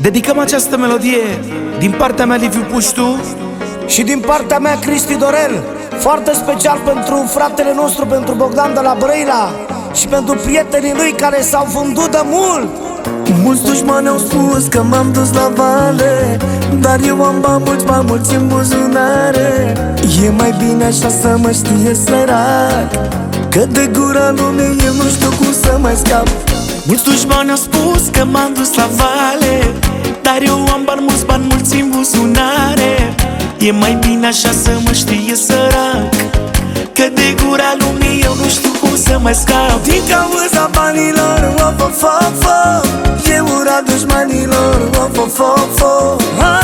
Dedicăm această melodie din partea mea Liviu Puștu Și din partea mea Cristi Dorel Foarte special pentru fratele nostru, pentru Bogdan de la Brăila Și pentru prietenii lui care s-au vândut de mult. Mulți dușmani au spus că m-am dus la vale Dar eu am bani mulți, bani mulți în buzunare. E mai bine așa să mă știe sărac Că de gura lumii eu nu știu cum să mai scap Mulți dușmani au spus că m-am dus la vale Dar eu am bani mulți, bani mulți în buzunare. E mai bine așa să mă știe sărac Că de gura lumii eu nu știu cum să mai scap. Din cauza banilor, of, of, of, of E ura dușmanilor, of, of, of, of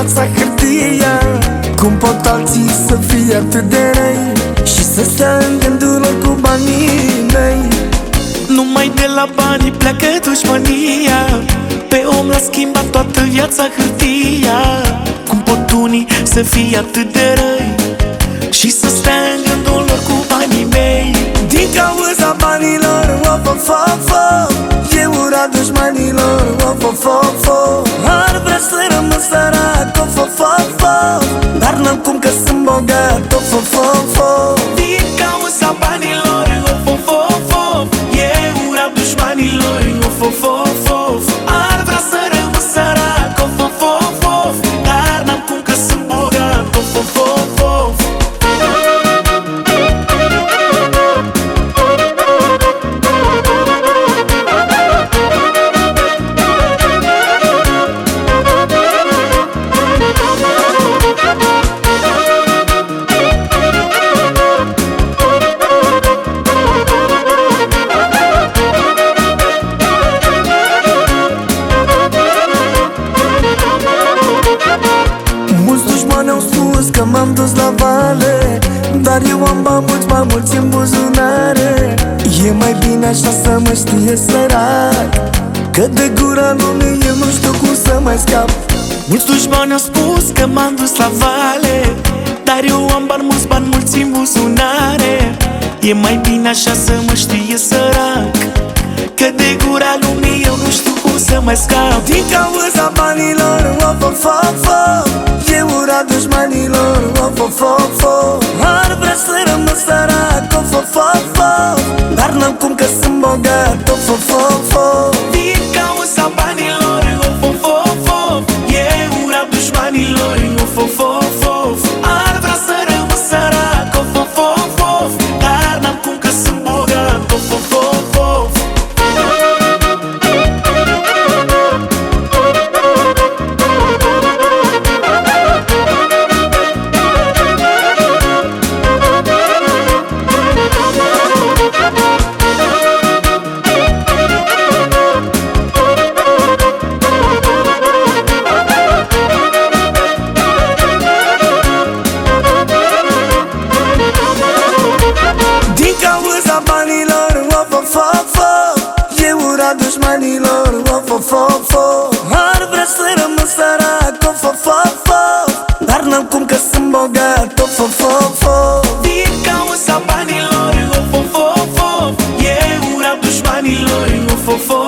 viața hârtia Cum pot alții să fie atât de răi Și să stea în gândul lor cu banii mei? Numai de la bani pleacă dușmania Pe om l-a schimbat toată viața hârtia. Cum pot unii să fie atât de răi Și să stea în gândul lor cu banii mei? Din cauza banilor, of, of, of, of E ura dușmanilor, of, of, of, of m-am dus la vale Dar eu am bani mulți, bani mulți în buzunare. E mai bine așa să mă știe sărac Că de gura lumii eu nu știu cum să mai scap. Mulți dușmani au spus că m-am dus la vale Dar eu am bani mulți, bani mulți în buzunare. E mai bine așa să mă știe sărac Că de gura lumii eu nu știu cum să mai scap. Din cauza banilor, of, of, of, of E ura dușmanilor, of, of, of, of Ar vrea să rămân sărac, of, of, of, of Dar n-am cum că sunt bogat, of, of, of, of fo Ar vrea să rămân sărac, of, of, of, of Dar n-am cum că sunt bogat, of, of, of, of Din cauza banilor, of, of, of, of E ura dușmanilor, of, of, of